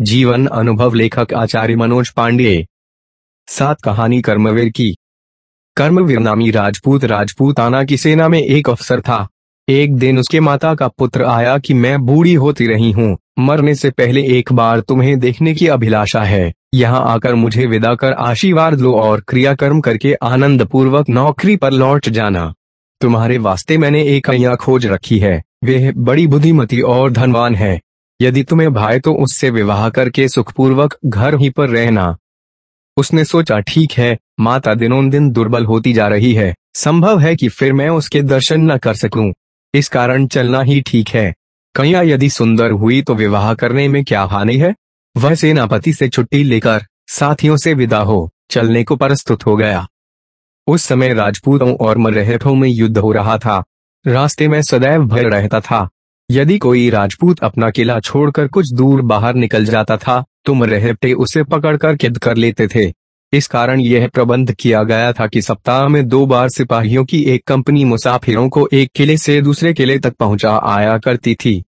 जीवन अनुभव लेखक आचार्य मनोज पांडे। सात कहानी कर्मवीर की। कर्मवीर नामी राजपूत राजपूताना की सेना में एक अफसर था। एक दिन उसके माता का पुत्र आया कि मैं बूढ़ी होती रही हूँ। मरने से पहले एक बार तुम्हें देखने की अभिलाषा है। यहाँ आकर मुझे विदा कर आशीर्वाद लो और क्रियाकर्म करके आनंद पूर्वक नौकरी पर लौट जाना। तुम्हारे वास्ते मैंने एक अया खोज रखी है। वह बड़ी बुद्धिमती और धनवान है। यदि तुम्हें भाई तो उससे विवाह करके सुखपूर्वक घर ही पर रहना। उसने सोचा, ठीक है, माता दिनों दिन दुर्बल होती जा रही है। संभव है कि फिर मैं उसके दर्शन न कर सकूँ। इस कारण चलना ही ठीक है। कन्या यदि सुंदर हुई तो विवाह करने में क्या हानि है? वह सेनापति से छुट्टी लेकर साथियों से विदा हो, चलने को प्रस्तुत हो गया। उस समय राजपूतों और मरहठों में युद्ध हो रहा था। रास्ते में सदैव भय रहता था। यदि कोई राजपूत अपना किला छोड़कर कुछ दूर बाहर निकल जाता था तो मरहटे उसे पकड़कर कैद कर लेते थे। इस कारण यह प्रबंध किया गया था कि सप्ताह में दो बार सिपाहियों की एक कंपनी मुसाफिरों को एक किले से दूसरे किले तक पहुँचा आया करती थी।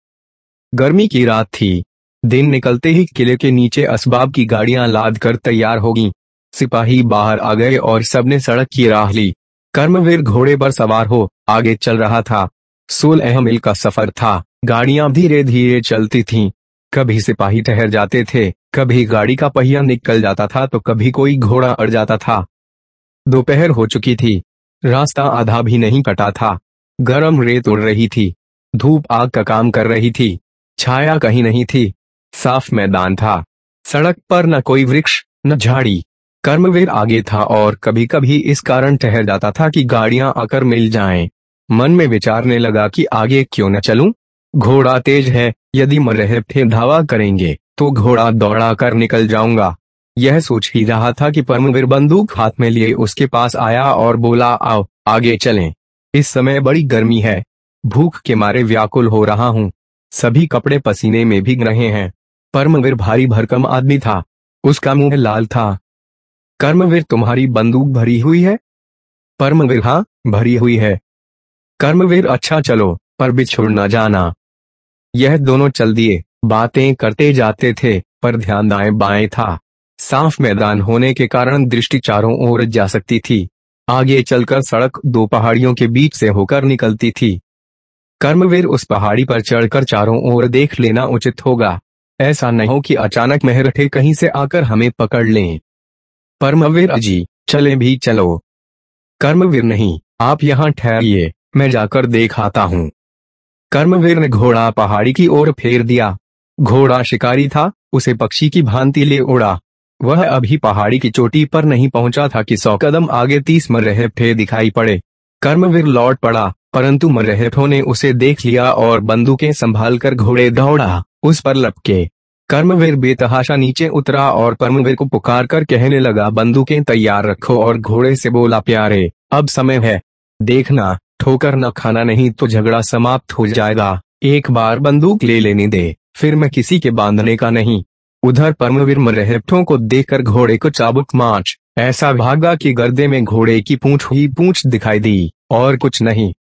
गर्मी की रात थी। दिन निकलते ही किले के नीचे असबाब की गाड़ियाँ लाद कर तैयार होगी सिपाही बाहर आ गए और सबने सड़क की राह ली। कर्मवीर घोड़े पर सवार हो आगे चल रहा था। सोलह मील का सफ़र था। गाड़ियाँ धीरे धीरे चलती थीं। कभी सिपाही ठहर जाते थे, कभी गाड़ी का पहिया निकल जाता था तो कभी कोई घोड़ा अड़ जाता था। दोपहर हो चुकी थी। रास्ता आधा भी नहीं कटा था। गर्म रेत उड़ रही थी। धूप आग का काम कर रही थी। छाया कहीं नहीं थी। साफ़ मैदान था। सड़क पर न कोई वृक्ष, न झाड़ी। कर्मवीर आगे था और कभी कभी इस कारण ठहर जाता था कि गाड़ियाँ आकर मिल जाएँ। मन में विचारने लगा कि आगे क्यों न चलूँ? घोड़ा तेज है, यदि मरहे थे धावा करेंगे तो घोड़ा दौड़ा कर निकल जाऊँगा। यह सोच ही रहा था कि परमवीर बंदूक हाथ में लिए उसके पास आया और बोला, आओ, आगे चलें। इस समय बड़ी गर्मी है। भूख के मारे व्याकुल हो रहा हूँ। सभी कपड़े पसीने में भीग रहे हैं। परमवीर भारी भरकम आदमी था। उसका मुँह लाल था। कर्मवीर, तुम्हारी बंदूक भरी हुई है? परमवीर हाँ भरी हुई है। कर्मवीर अच्छा चलो। पर बिछुड़ न जाना। यह दोनों चल दिए। बातें करते जाते थे, पर ध्यान दाएँ बाएँ था। साफ़ मैदान होने के कारण दृष्टि चारों ओर जा सकती थी। आगे चलकर सड़क दो पहाड़ियों के बीच से होकर निकलती थी। कर्मवीर उस पहाड़ी पर चढ़कर चारों ओर देख लेना उचित होगा। ऐसा न हो कि अचानक मेहरठे कहीं से आकर हमें पकड़ लें। परमवीर अजी चले भी चलो। कर्मवीर नहीं, आप यहाँ ठहरिए, मैं जाकर देख आता हूँ। कर्मवीर ने घोड़ा पहाड़ी की ओर फेर दिया। घोड़ा शिकारी था, उसे पक्षी की भांति ले उड़ा। वह अभी पहाड़ी की चोटी पर नहीं पहुँचा था कि सौ कदम आगे तीस मरहठे दिखाई पड़े। कर्मवीर लौट पड़ा, परंतु मरहठों ने उसे देख लिया और बंदूकें संभालकर घोड़े दौड़ा, उस पर लपके। कर्मवीर बेतहाशा नीचे उतरा और परमवीर को पुकार कर कहने लगा, बंदूकें तैयार रखो और घोड़े से बोला, प्यारे, अब समय है। देखना ठोकर न खाना नहीं तो झगड़ा समाप्त हो जाएगा। एक बार बंदूक ले लेने दे, फिर मैं किसी के बांधने का नहीं। उधर परमवीर मरहठों को देखकर घोड़े को चाबुक माच ऐसा भागा कि गर्दे में घोड़े की पूंछ ही पूंछ दिखाई दी, और कुछ नहीं।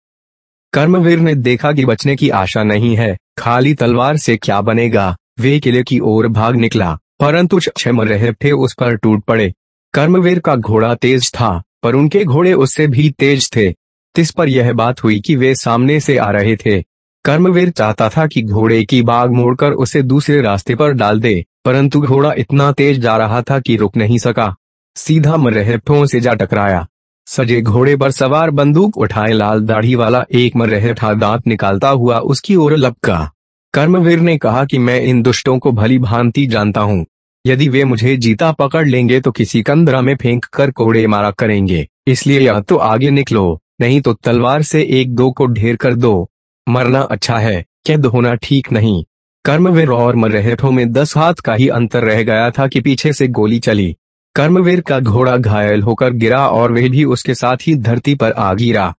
कर्मवीर ने देखा कि बचने की आशा नहीं है, खाली तलवार से क्या बनेगा, वे किले की ओर भाग निकला, परंतु छह रहे उस पर टूट पड़े। कर्मवीर का घोड़ा तेज था, पर उनके घोड़े उससे भी तेज थे। तिस पर यह बात हुई कि वे सामने से आ रहे थे। कर्मवीर चाहता था कि घोड़े की बाग मोड़कर उसे दूसरे रास्ते पर डाल दे, परंतु घोड़ा इतना तेज जा रहा था कि रुक नहीं सका। सीधा मरहठों से जा टकराया। सजे घोड़े पर सवार बंदूक उठाए, लाल दाढ़ी वाला एक मरहठा दांत निकालता हुआ उसकी ओर लपका। कर्मवीर ने कहा कि मैं इन दुष्टों को भली भांति जानता हूँ। यदि वे मुझे जीता पकड़ लेंगे तो किसी कंदरा में फेंक कर कोड़े मारा करेंगे। इसलिए या तो आगे निकलो। नहीं तो तलवार से एक दो को ढेर कर दो। मरना अच्छा है, कैद होना ठीक नहीं। कर्मवीर और मरहठों में दस हाथ का ही अंतर रह गया था कि पीछे से गोली चली। कर्मवीर का घोड़ा घायल होकर गिरा और वे भी उसके साथ ही धरती पर आ गिरा।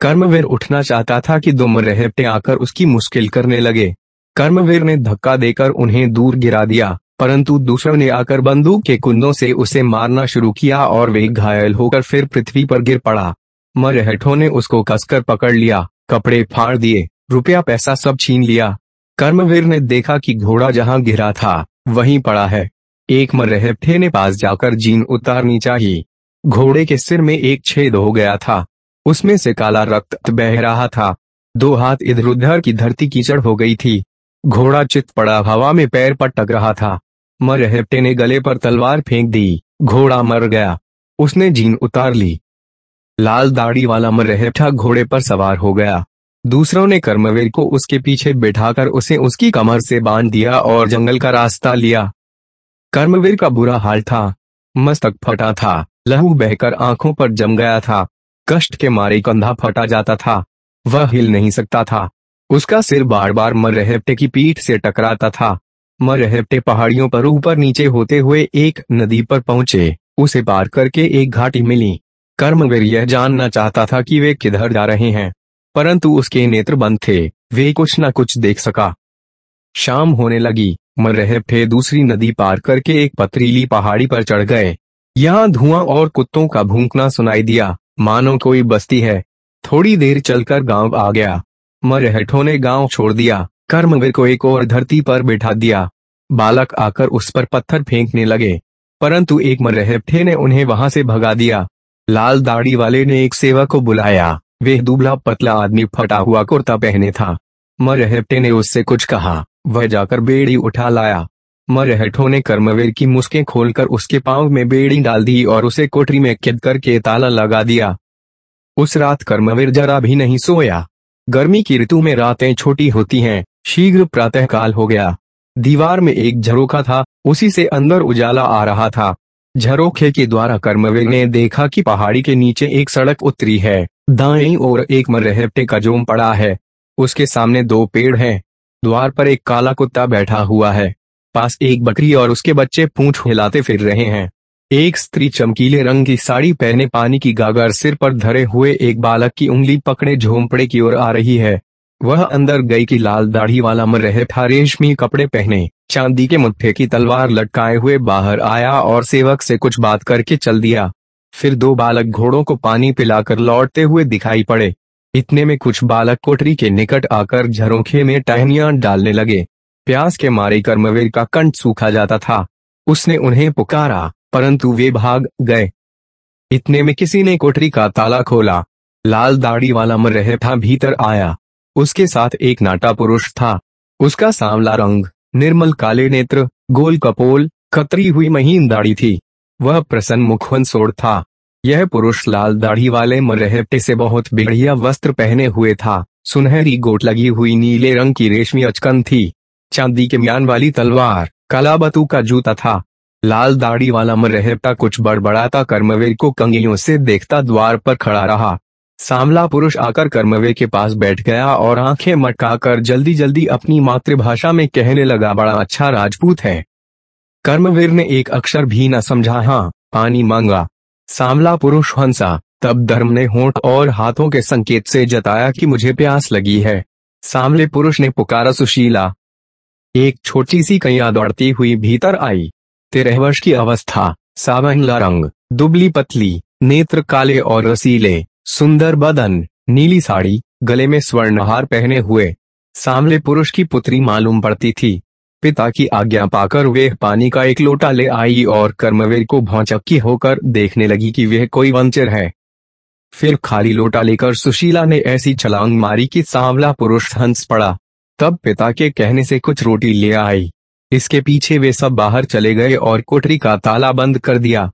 कर्मवीर उठना चाहता था कि दो मरहटे आकर उसकी मुश्किल करने लगे। कर्मवीर ने धक्का देकर उन्हें दूर गिरा दिया, परंतु दूसरों ने आकर बंदूक के कुंदों से उसे मारना शुरू किया और वे घायल होकर फिर पृथ्वी पर गिर पड़ा। मरहठों ने उसको कसकर पकड़ लिया, कपड़े फाड़ दिए, रुपया पैसा सब छीन लिया। कर्मवीर ने देखा कि घोड़ा जहाँ गिरा था, वहीं पड़ा है। एक मरहठे ने पास जाकर जीन उतारनी चाहिए घोड़े के सिर में एक छेद हो गया था। उसमें से काला रक्त बह रहा था। दो हाथ इधर उधर की धरती कीचड़ हो गई थी। घोड़ा चित पड़ा, हवा में पैर पटक रहा था। मरहटे ने गले पर तलवार फेंक दी। घोड़ा मर गया। उसने जीन उतार ली। लाल दाढ़ी वाला मरहठा घोड़े पर सवार हो गया। दूसरों ने कर्मवीर को उसके पीछे बैठाकर उसे उसकी कमर से बाँध दिया और जंगल का रास्ता लिया। कर्मवीर का बुरा हाल था। मस्तक फटा था। लहू बहकर आँखों पर जम गया था। कष्ट के मारे कंधा फटा जाता था। वह हिल नहीं सकता था। उसका सिर बार बार मरहप्टे की पीठ से टकराता था। मरहप्टे पहाड़ियों पर ऊपर नीचे होते हुए एक नदी पर पहुँचे। उसे पार करके एक घाटी मिली। कर्मवीर यह जानना चाहता था कि वे किधर जा रहे हैं, परंतु उसके नेत्र बंद थे, वे कुछ न कुछ देख सका। शाम होने लगी मरहप्टे दूसरी नदी पार करके एक पथरीली पहाड़ी पर चढ़ गए। यहाँ धुआँ और कुत्तों का भूखना सुनाई दिया, मानो कोई बस्ती है। थोड़ी देर चलकर गाँव आ गया। मरहठों ने गाँव छोड़ दिया कर्मवीर को एक और धरती पर बैठा दिया। बालक आकर उस पर पत्थर फेंकने लगे, परंतु एक मरहठे ने उन्हें वहाँ से भगा दिया। लाल दाढ़ी वाले ने एक सेवा को बुलाया। वे दुबला पतला आदमी फटा हुआ कुर्ता पहने था। मरहटे ने उससे कुछ कहा। वह जाकर बेड़ी उठा लाया। मरहठों ने कर्मवीर की मुस्कें खोलकर उसके पाँव में बेड़ी डाल दी और उसे कोठरी में कैद करके ताला लगा दिया। उस रात कर्मवीर जरा भी नहीं सोया। गर्मी की ऋतु में रातें छोटी होती हैं। शीघ्र प्रातः काल हो गया। दीवार में एक झरोखा था। उसी से अंदर उजाला आ रहा था। झरोखे के द्वारा कर्मवीर ने देखा कि पहाड़ी के नीचे एक सड़क उतरी है। दाएँ और एक मरहटे का जोम पड़ा है। उसके सामने दो पेड़ हैं। द्वार पर एक काला कुत्ता बैठा हुआ है। पास एक बकरी और उसके बच्चे पूंछ हिलाते फिर रहे हैं। एक स्त्री चमकीले रंग की साड़ी पहने पानी की गागर सिर पर धरे हुए एक बालक की उंगली पकड़े झोंपड़े की ओर आ रही है। वह अंदर गई की लाल दाढ़ी वाला मर रहे था रेशमी कपड़े पहने। चांदी के मुठ्ठे की तलवार लटकाए हुए बाहर आया और सेवक से कुछ बात करके चल दिया। फिर दो बालक घोड़ों को पानी पिलाकर लौटते हुए दिखाई पड़े। इतने में कुछ बालक कोठरी के निकट आकर झरोखे में टहनियाँ डालने लगे। प्यास के मारे कर्मवीर का कंठ सूखा जाता था। उसने उन्हें पुकारा परंतु वे भाग गए। इतने में किसी ने कोठरी का ताला खोला। लाल दाढ़ी वाला मर रहे था भीतर आया। उसके साथ एक नाटा पुरुष था। उसका सांवला रंग, निर्मल काले नेत्र, गोल कपोल कतरी हुई महीन दाढ़ी थी। वह प्रसन्न मुखवन सोड़ था। यह पुरुष लाल दाढ़ी वाले मरहटे से बहुत बढ़िया वस्त्र पहने हुए था। सुनहरी गोट लगी हुई नीले रंग की रेशमी अचकन थी। चांदी के म्यान वाली तलवार, कालाबतू का जूता था। लाल दाढ़ी वाला मरहटा कुछ बड़बड़ाता कर्मवीर को कंगियों से देखता द्वार पर खड़ा रहा। सामला पुरुष आकर कर्मवीर के पास बैठ गया और आँखें मटकाकर जल्दी जल्दी अपनी मातृभाषा में कहने लगा, बड़ा अच्छा राजपूत है। कर्मवीर ने एक अक्षर भी न समझा हाँ पानी मांगा। सामला पुरुष हंसा, तब धर्म ने होंठ और हाथों के संकेत से जताया कि मुझे प्यास लगी है। सामले पुरुष ने पुकारा, सुशीला, एक छोटी सी कैया दौड़ती हुई भीतर आई। तेरह वर्ष की अवस्था, सावंगला रंग, दुबली पतली, नेत्र काले और रसीले। सुंदर बदन, नीली साड़ी, गले में स्वर्णहार पहने हुए। सामले पुरुष की पुत्री मालूम पड़ती थी। पिता की आज्ञा पाकर वे पानी का एक लोटा ले आई और कर्मवीर को भौचक्की होकर देखने लगी कि वह कोई वंचर है। फिर खाली लोटा लेकर सुशीला ने ऐसी छलांग मारी कि सांवला पुरुष हंस पड़ा। तब पिता के कहने से कुछ रोटी ले आई। इसके पीछे वे सब बाहर चले गए और कोठरी का ताला बंद कर दिया।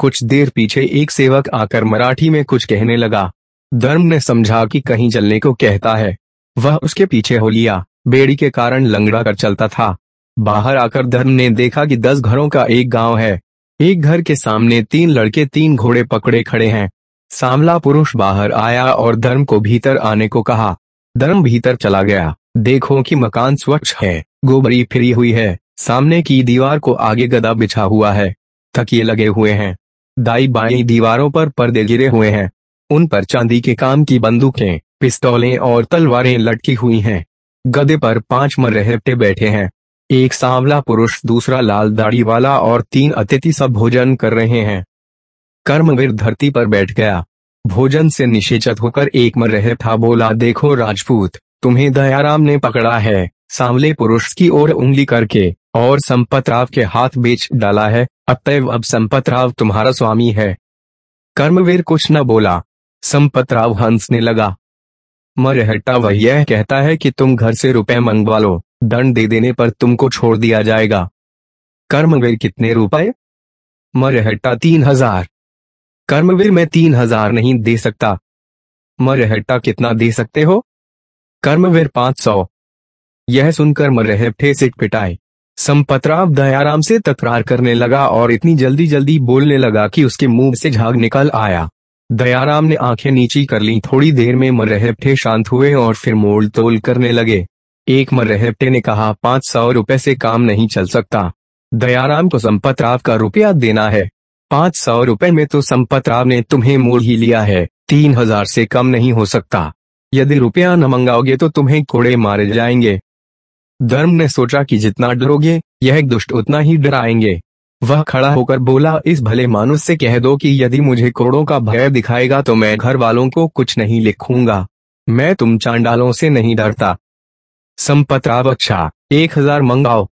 कुछ देर पीछे एक सेवक आकर मराठी में कुछ कहने लगा। धर्म ने समझा कि कहीं जलने को कहता है। वह उसके पीछे हो लिया। बेड़ी के कारण लंगड़ा कर चलता था। बाहर आकर धर्म ने देखा कि दस घरों का एक गाँव है। एक घर के सामने तीन लड़के तीन घोड़े पकड़े खड़े हैं। सामला पुरुष बाहर आया और धर्म को भीतर आने को कहा। धर्म भीतर चला गया। देखो कि मकान स्वच्छ है। गोबरी फिरी हुई है। सामने की दीवार को आगे गदा बिछा हुआ है। थकिए लगे हुए हैं। दाई बाई दीवारों पर पर्दे गिरे हुए हैं। उन पर चांदी के काम की बंदूकें, पिस्तौलें और तलवारें लटकी हुई हैं। गदे पर पाँच मरहटे बैठे हैं। एक सांवला पुरुष, दूसरा लाल दाढ़ी वाला और तीन अतिथि सब भोजन कर रहे हैं। कर्मवीर धरती पर बैठ गया। भोजन से निषेचित होकर एक मर रहे था बोला, देखो राजपूत, तुम्हें दयाराम ने पकड़ा है। सांवले पुरुष की ओर उंगली करके और संपत राव के हाथ बेच डाला है। अतएव अब संपत राव तुम्हारा स्वामी है। कर्मवीर कुछ न बोला। संपत राव हंसने लगा। मरहट्टा वह यह कहता है कि तुम घर से रुपए मंगवा लो। दंड दे देने पर तुमको छोड़ दिया जाएगा। कर्मवीर कितने रुपए? मरहट्टा तीन हज़ार। कर्मवीर मैं तीन हज़ार नहीं दे सकता। मरहट्टा कितना दे सकते हो? कर्मवीर पाँच सौ। यह सुनकर मरहट्ठे से पिटाए। संपतराव दयाराम से तकरार करने लगा और इतनी जल्दी जल्दी बोलने लगा कि उसके मुँह से झाग निकल आया। दयाराम ने आँखें नीची कर ली, थोड़ी देर में मरहट्ठे शांत हुए और फिर मोल तोल करने लगे। एक मरहट्टे ने कहा, पाँच सौ रुपए से काम नहीं चल सकता। दयाराम को संपत राव का रुपया देना है। पाँच सौ रुपए में तो संपत राव ने तुम्हें मोल ही लिया है, तीन हज़ार से कम नहीं हो सकता। यदि रुपया न मंगाओगे तो तुम्हें कोड़े मारे जाएँगे। धर्म ने सोचा कि जितना डरोगे, यह दुष्ट उतना ही डराएँगे। वह खड़ा होकर बोला, इस भले मानुष से कह दो कि यदि मुझे करोड़ों का भय दिखाएगा तो मैं घर वालों को कुछ नहीं लिखूँगा। मैं तुम चांडालों से नहीं डरता। संपत राव अच्छा एक हज़ार मंगाओ।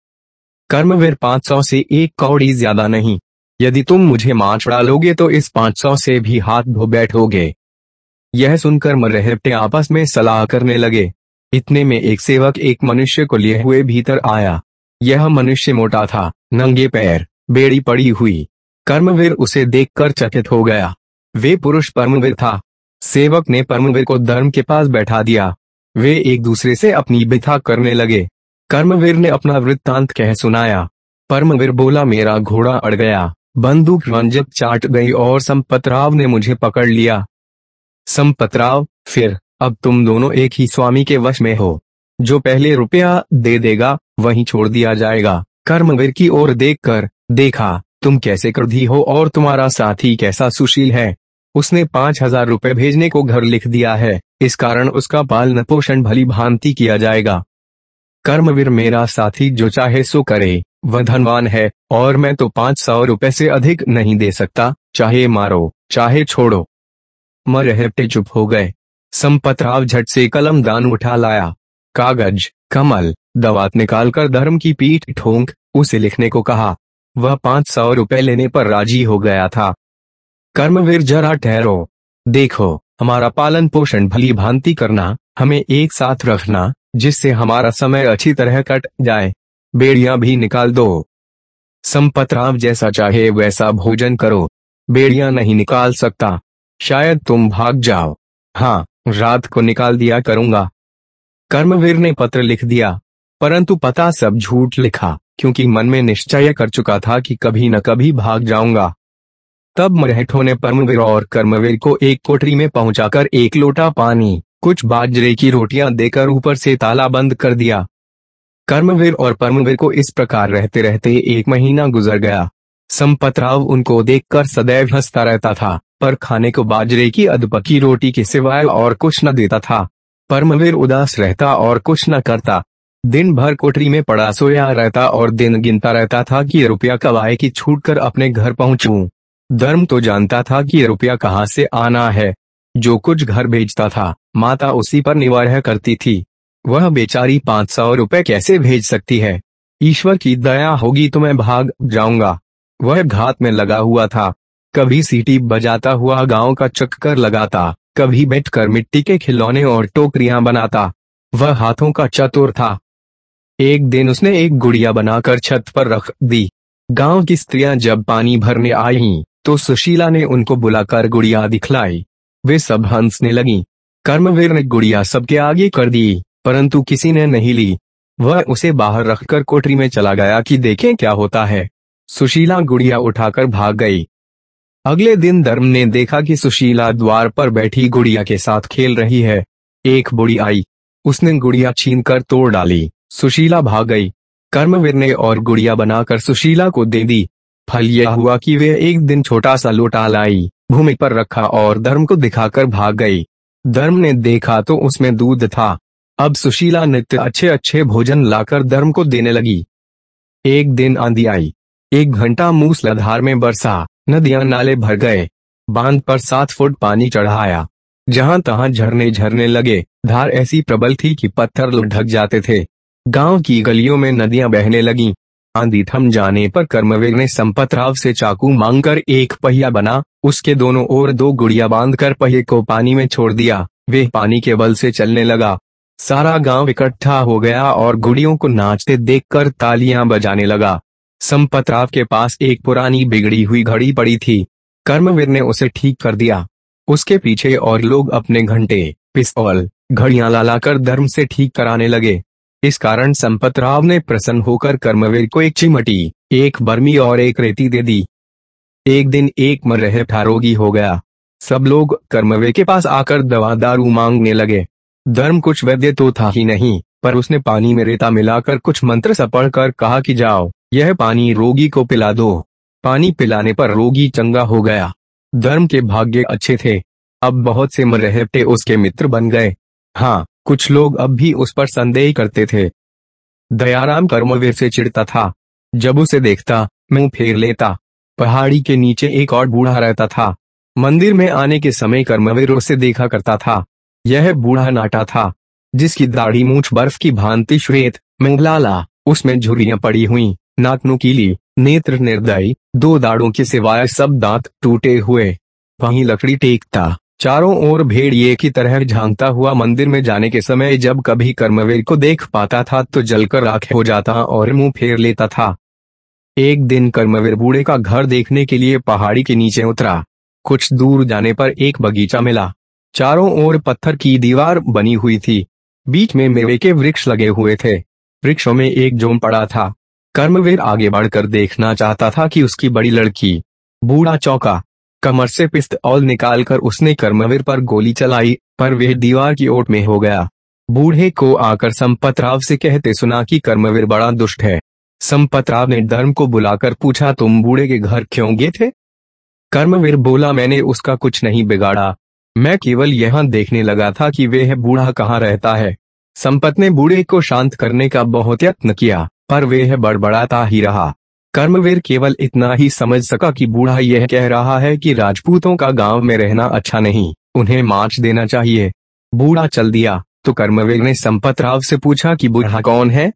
कर्मवीर पाँच सौ से एक कौड़ी ज़्यादा नहीं। यदि तुम मुझे माच डालोगे तो इस पाँच सौ से भी हाथ धो बैठोगे। यह सुनकर मरहटे आपस में सलाह करने लगे। इतने में एक सेवक एक मनुष्य को लिए हुए भीतर आया। यह मनुष्य मोटा था, नंगे पैर, बेड़ी पड़ी हुई। कर्मवीर उसे देखकर चकित हो गया। वे पुरुष परमवीर था। सेवक ने परमवीर को धर्म के पास बैठा दिया। वे एक दूसरे से अपनी बिथा करने लगे। कर्मवीर ने अपना वृत्तांत कह सुनाया। परमवीर बोला, मेरा घोड़ा अड़ गया। बंदूक रंजक चाट गई और संपतराव ने मुझे पकड़ लिया। संपतराव, फिर अब तुम दोनों एक ही स्वामी के वश में हो। जो पहले रुपया दे देगा, वही छोड़ दिया जाएगा। कर्मवीर की ओर देखकर, देखा, तुम कैसे क्रोधी हो और तुम्हारा साथी कैसा सुशील है? उसने पाँच हज़ार रुपए भेजने को घर लिख दिया है। इस कारण उसका पालन पोषण भली भांति किया जाएगा। कर्मवीर, मेरा साथी जो चाहे सो करे, वह धनवान है, और मैं तो पाँच सौ रुपए से अधिक नहीं दे सकता। चाहे मारो, चाहे छोड़ो। मर मरहटे चुप हो गए। संपतराव झट से कलम दान उठा लाया। कागज़, कमल, दवात निकालकर धर्म की पीठ ठोंक, उसे लिखने को कहा। वह पाँच सौ रुपए लेने पर राज़ी हो गया था। कर्मवीर जरा ठहरो। देखो, हमारा पालन पोषण भली भांति करना, हमें एक साथ रखना, जिससे हमारा समय अच्छी तरह कट जाए। बेड़िया भी निकाल दो। संपत संपतराव जैसा चाहे वैसा भोजन करो। बेड़िया नहीं निकाल सकता। शायद तुम भाग जाओ। हाँ रात को निकाल दिया करूँगा। कर्मवीर ने पत्र लिख दिया, परंतु पता सब झूठ लिखा, क्योंकि मन में निश्चय कर चुका था कि कभी न कभी भाग जाऊँगा। तब मरहठों ने परमवीर और कर्मवीर को एक कोठरी में पहुंचाकर एक लोटा पानी, कुछ बाजरे की रोटियाँ देकर ऊपर से ताला बंद कर दिया। कर्मवीर और परमवीर को इस प्रकार रहते रहते एक महीना गुजर गया। संपतराव उनको देखकर सदैव हंसता रहता था। पर खाने को बाजरे की अधपकी रोटी के सिवाय और कुछ न देता था। परमवीर उदास रहता और कुछ न करता। दिन भर कोठरी में पड़ा सोया रहता और दिन गिनता रहता था कि रुपया कब आए कि छूट कर अपने घर पहुंचूं। धर्म तो जानता था कि रुपया कहाँ से आना है। जो कुछ घर भेजता था, माता उसी पर निवारह करती थी। वह बेचारी पाँच सौ रुपए कैसे भेज सकती है? ईश्वर की दया होगी तो मैं भाग जाऊँगा। वह घात में लगा हुआ था। कभी सीटी बजाता हुआ गाँव का चक्कर लगाता, कभी बैठकर मिट्टी के खिलौने और टोकरियाँ बनाता। वह हाथों का चतुर था। एक दिन उसने एक गुड़िया बनाकर छत पर रख दी। गाँव की स्त्रियाँ जब पानी भरने आई तो सुशीला ने उनको बुलाकर गुड़िया दिखलाई। वे सब हंसने लगी। कर्मवीर ने गुड़िया सबके आगे कर दी, परंतु किसी ने नहीं ली। वह उसे बाहर रखकर कोठरी में चला गया कि देखें क्या होता है। सुशीला गुड़िया उठाकर भाग गई। अगले दिन धर्म ने देखा कि सुशीला द्वार पर बैठी गुड़िया के साथ खेल रही है। एक बुढ़ी आई। उसने गुड़िया छीन कर तोड़ डाली। सुशीला भाग गई। कर्मवीर ने और गुड़िया बनाकर सुशीला को दे दी। फल यह हुआ कि वे एक दिन छोटा सा लोटा लाई भूमि पर रखा और धर्म को दिखाकर भाग गई। धर्म ने देखा तो उसमें दूध था। अब सुशीला नित्य अच्छे अच्छे भोजन लाकर धर्म को देने लगी। एक दिन आंधी आई। एक घंटा मूसलाधार में बरसा। नदियाँ नाले भर गए। बाँध पर सात फुट पानी चढ़ाया। जहाँ तहां झरने झरने लगे, धार ऐसी प्रबल थी कि पत्थर ढक जाते थे। गाँव की गलियों में नदियाँ बहने लगी। आंधी थम जाने पर कर्मवीर ने संपत राव से चाकू मांगकर एक पहिया बना, उसके दोनों ओर दो गुड़िया बांधकर पहिए को पानी में छोड़ दिया। वे पानी के बल से चलने लगा। सारा गाँव इकट्ठा हो गया और गुड़ियों को नाचते देखकर तालियाँ बजाने लगा। संपत राव के पास एक पुरानी बिगड़ी हुई घड़ी पड़ी थी। कर्मवीर ने उसे ठीक कर दिया। उसके पीछे और लोग अपने घंटे, पिस्तौल, घड़ियाँ लाकर धर्म से ठीक कराने लगे। इस कारण संपत राव ने प्रसन्न होकर कर्मवीर को एक चिमटी, एक बर्मी और एक रेती दे दी। एक दिन एक मरह रोगी हो गया। सब लोग कर्मवीर के पास आकर दवा दारू मांगने लगे। धर्म कुछ वैद्य तो था ही नहीं, पर उसने पानी में रेता मिलाकर कुछ मंत्र सपड़ कर कहा कि जाओ। यह पानी रोगी को पिला दो। पानी पिलाने पर रोगी चंगा हो गया। धर्म के भाग्य अच्छे थे। अब बहुत से मरहटे उसके मित्र बन गए। हाँ कुछ लोग अब भी उस पर संदेह करते थे। दयाराम कर्मवीर से चिढ़ता था। जब उसे देखता, मुँह फेर लेता। पहाड़ी के नीचे एक और बूढ़ा रहता था। मंदिर में आने के समय कर्मवीर उसे देखा करता था। यह बूढ़ा नाटा था, जिसकी दाढ़ी मूछ बर्फ़ की भांति श्वेत, मंगलाला, उसमें झुरियाँ पड़ी हुई। नाक नुकीली नेत्र निर्दयी, दो दाड़ों के सिवाय सब दांत टूटे हुए। वहीं लकड़ी टेकता। चारों ओर भेड़िए की तरह झांकता हुआ मंदिर में जाने के समय जब कभी कर्मवीर को देख पाता था तो जलकर राख हो जाता और मुँह फेर लेता था। एक दिन कर्मवीर बूढ़े का घर देखने के लिए पहाड़ी के नीचे उतरा। कुछ दूर जाने पर एक बगीचा मिला। चारों ओर पत्थर की दीवार बनी हुई थी। बीच में मेवे के वृक्ष लगे हुए थे। वृक्षों में एक जोम पड़ा था। कर्मवीर आगे बढ़कर देखना चाहता था कि उसकी बड़ी लड़की, बूढ़ा चौका, कमर से पिस्तौल निकालकर उसने कर्मवीर पर गोली चलाई, पर वह दीवार की ओट में हो गया। बूढ़े को आकर संपत राव से कहते सुना कि कर्मवीर बड़ा दुष्ट है। संपत राव ने धर्म को बुलाकर पूछा, तुम बूढ़े के घर क्यों गए थे? कर्मवीर बोला, मैंने उसका कुछ नहीं बिगाड़ा। मैं केवल यहाँ देखने लगा था कि वह बूढ़ा कहाँ रहता है। संपत ने बूढ़े को शांत करने का बहुत यत्न किया। पर वह बड़बड़ाता ही रहा। कर्मवीर केवल इतना ही समझ सका कि बूढ़ा यह कह रहा है कि राजपूतों का गाँव में रहना अच्छा नहीं, उन्हें मार्च देना चाहिए। बूढ़ा चल दिया तो कर्मवीर ने संपत राव से पूछा कि बूढ़ा कौन है?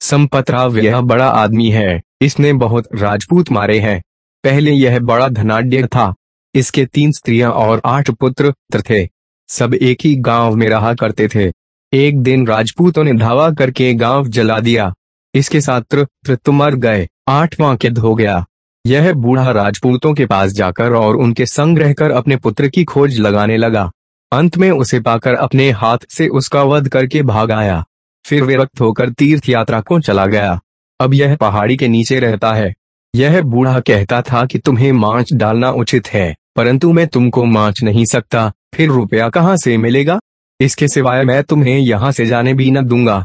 संपत राव यह बड़ा आदमी है, इसने बहुत राजपूत मारे हैं। पहले यह बड़ा धनाढ़ था। इसके तीन स्त्रियाँ और आठ पुत्र थे। सब एक ही गाँव में रहा करते थे। एक दिन राजपूतों ने धावा करके गाँव जला दिया। इसके साथ त्र मर गए। आठवां किद हो गया। यह बूढ़ा राजपूतों के पास जाकर और उनके संग रहकर अपने पुत्र की खोज लगाने लगा। अंत में उसे पाकर अपने हाथ से उसका वध करके भाग आया। फिर विरक्त होकर तीर्थ यात्रा को चला गया। अब यह पहाड़ी के नीचे रहता है। यह बूढ़ा कहता था कि तुम्हें मांच डालना उचित है, परंतु मैं तुमको मांच नहीं सकता। फिर रुपया कहाँ से मिलेगा? इसके सिवाय मैं तुम्हें यहाँ से जाने भी न दूँगा।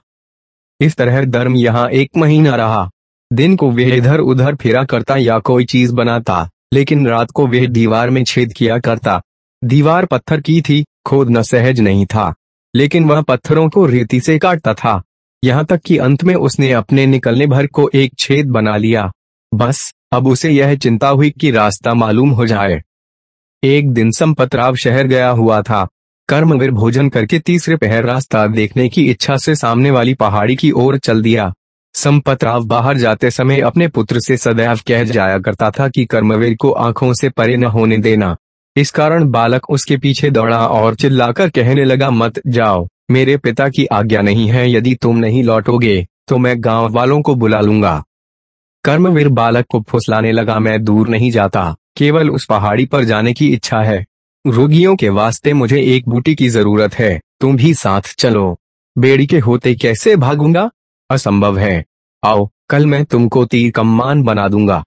इस तरह धर्म यहाँ एक महीना रहा। दिन को वह इधर उधर फेरा करता या कोई चीज़ बनाता, लेकिन रात को वह दीवार में छेद किया करता। दीवार पत्थर की थी खोदना सहज नहीं था, लेकिन वह पत्थरों को रेती से काटता था। यहाँ तक कि अंत में उसने अपने निकलने भर को एक छेद बना लिया। बस, अब उसे यह चिंता हुई कि रास्ता मालूम हो जाए। एक दिन संपतराव शहर गया हुआ था। कर्मवीर भोजन करके तीसरे पहर रास्ता देखने की इच्छा से सामने वाली पहाड़ी की ओर चल दिया। संपतराव बाहर जाते समय अपने पुत्र से सदैव कह जाया करता था कि कर्मवीर को आँखों से परे न होने देना। इस कारण बालक उसके पीछे दौड़ा और चिल्लाकर कहने लगा, मत जाओ। मेरे पिता की आज्ञा नहीं है, यदि तुम नहीं लौटोगे तो मैं गाँव वालों को बुला लूँगा। कर्मवीर बालक को फुसलाने लगा, मैं दूर नहीं जाता। केवल उस पहाड़ी पर जाने की इच्छा है। रोगियों के वास्ते मुझे एक बूटी की ज़रूरत है। तुम भी साथ चलो। बेड़ी के होते कैसे भागूँगा? असंभव है। आओ, कल मैं तुमको तीर कम्मान बना दूँगा।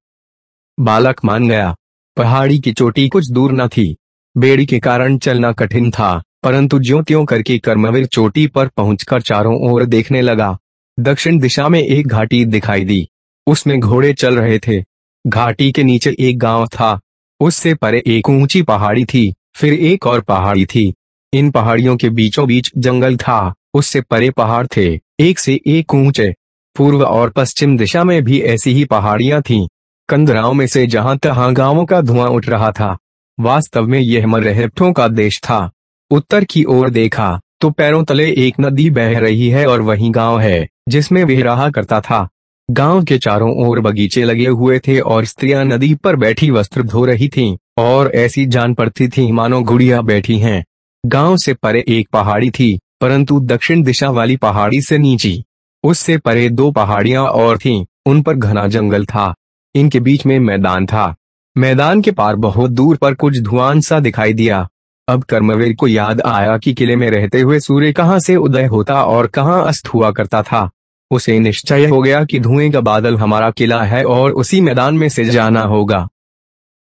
बालक मान गया। पहाड़ी की चोटी कुछ दूर न थी। बेड़ी के कारण चलना कठिन था, परंतु ज्यो त्यों करके कर्मवीर चोटी पर पहुंचकर चारों ओर देखने लगा। दक्षिण दिशा में एक घाटी दिखाई दी। उसमें घोड़े चल रहे थे। घाटी के नीचे एक गाँव था। उससे परे एक ऊँची पहाड़ी थी। फिर एक और पहाड़ी थी। इन पहाड़ियों के बीचों बीच जंगल था। उससे परे पहाड़ थे। एक से एक ऊँचे। पूर्व और पश्चिम दिशा में भी ऐसी ही पहाड़ियाँ थीं। कंदराओं में से जहाँ तहां गाँवों का धुआँ उठ रहा था, वास्तव में यह मरहठों का देश था। उत्तर की ओर देखा तो पैरों तले एक नदी बह रही है और वही गाँव है, जिसमें वह रहा करता था। गाँव के चारों ओर बगीचे लगे हुए थे और स्त्रियाँ नदी पर बैठी वस्त्र धो रही थीं और ऐसी जान पड़ती थी मानो गुड़िया बैठी हैं। गाँव से परे एक पहाड़ी थी परंतु दक्षिण दिशा वाली पहाड़ी से नीची। उससे परे दो पहाड़ियाँ और थीं, उन पर घना जंगल था। इनके बीच में मैदान था। मैदान के पार बहुत दूर पर कुछ धुआँ सा दिखाई दिया। अब कर्मवीर को याद आया कि किले में रहते हुए सूर्य कहाँ से उदय होता और कहाँ अस्त हुआ करता था। उसे निश्चय हो गया कि धुएँ का बादल हमारा किला है और उसी मैदान में से जाना होगा।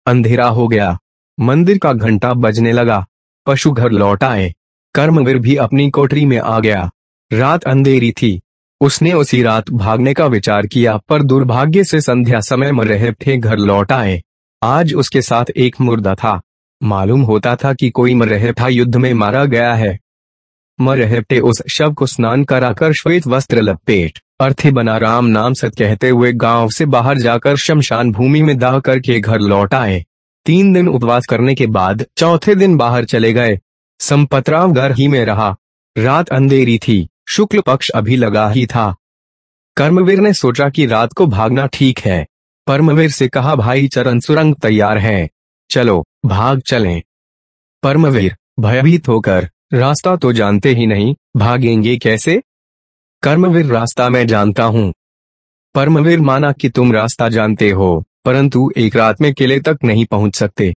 अंधेरा हो गया। मंदिर का घंटा बजने लगा। पशु घर लौट आए। कर्मवीर भी अपनी कोठरी में आ गया। रात अंधेरी थी। उसने उसी रात भागने का विचार किया, पर दुर्भाग्य से संध्या समय मर रहे थे घर लौट आए। आज उसके साथ एक मुर्दा था। मालूम होता था कि कोई मरहठा युद्ध में मारा गया है। मरहटे उस शव को स्नान कराकर श्वेत वस्त्र लपेट, अर्थे बना राम नाम सत कहते हुए गाँव से बाहर जाकर शमशान भूमि में दाह करके घर लौट आए। तीन दिन उपवास करने के बाद चौथे दिन बाहर चले गए। संपतराव घर ही में रहा। रात अंधेरी थी, शुक्ल पक्ष अभी लगा ही था। कर्मवीर ने सोचा कि रात को भागना ठीक है। परमवीर से कहा, भाई चरण सुरंग तैयार है। चलो, भाग चलें। परमवीर भयभीत होकर रास्ता तो जानते ही नहीं, भागेंगे कैसे? कर्मवीर रास्ता मैं जानता हूँ। परमवीर माना कि तुम रास्ता जानते हो, परंतु एक रात में किले तक नहीं पहुँच सकते।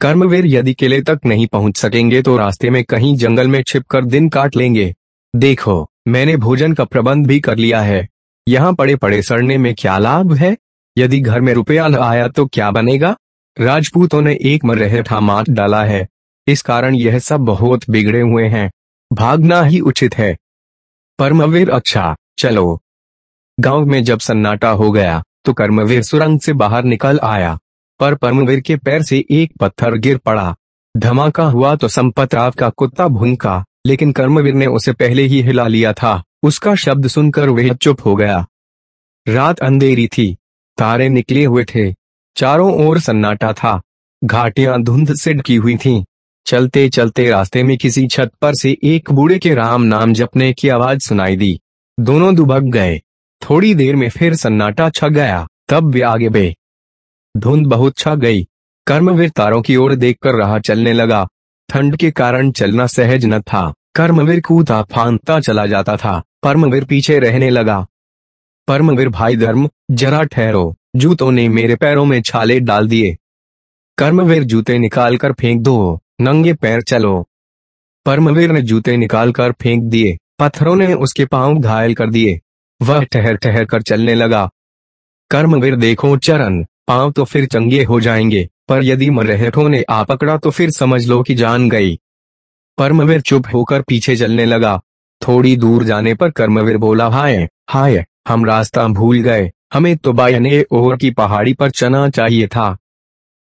कर्मवीर यदि किले तक नहीं पहुँच सकेंगे तो रास्ते में कहीं जंगल में छिपकर दिन काट लेंगे। देखो, मैंने भोजन का प्रबंध भी कर लिया है। यहाँ पड़े पड़े सड़ने में क्या लाभ है? यदि घर में रुपया न आया तो क्या बनेगा? राजपूतों ने एक मरहठा मार डाला है। इस कारण यह सब बहुत बिगड़े हुए हैं। भागना ही उचित है। परमवीर अच्छा चलो। गाँव में जब सन्नाटा हो गया तो कर्मवीर सुरंग से बाहर निकल आया। पर परमवीर के पैर से एक पत्थर गिर पड़ा। धमाका हुआ तो संपत राव का कुत्ता भूंका, लेकिन कर्मवीर ने उसे पहले ही हिला लिया था। उसका शब्द सुनकर वह चुप हो गया। रात अंधेरी थी। तारे निकले हुए थे। चारों ओर सन्नाटा था। घाटियाँ धुंध से ढकी हुई थीं। चलते चलते रास्ते में किसी छत पर से एक बूढ़े के राम नाम जपने की आवाज़ सुनाई दी। दोनों दुबक गए। थोड़ी देर में फिर सन्नाटा छ गया। तब वे आगे बे धुंध बहुत छा गई। कर्मवीर तारों की ओर देखकर राह चलने लगा। ठंड के कारण चलना सहज न था। कर्मवीर कूदा फांदता चला जाता था। परमवीर पीछे रहने लगा। परमवीर, भाई धर्म, जरा ठहरो। जूतों ने मेरे पैरों में छाले डाल दिए। कर्मवीर जूते निकालकर फेंक दो। नंगे पैर चलो। परमवीर ने जूते निकाल कर फेंक दिए। पत्थरों ने उसके पाँव घायल कर दिए। वह ठहर ठहर कर चलने लगा। कर्मवीर देखो चरण। पाँव तो फिर चंगे हो जाएँगे, पर यदि मरहठों ने आ पकड़ा तो फिर समझ लो कि जान गई। परमवीर चुप होकर पीछे चलने लगा। थोड़ी दूर जाने पर कर्मवीर बोला, हाय हाय, हम रास्ता भूल गए। हमें तो बायने ओर की पहाड़ी पर चना चाहिए था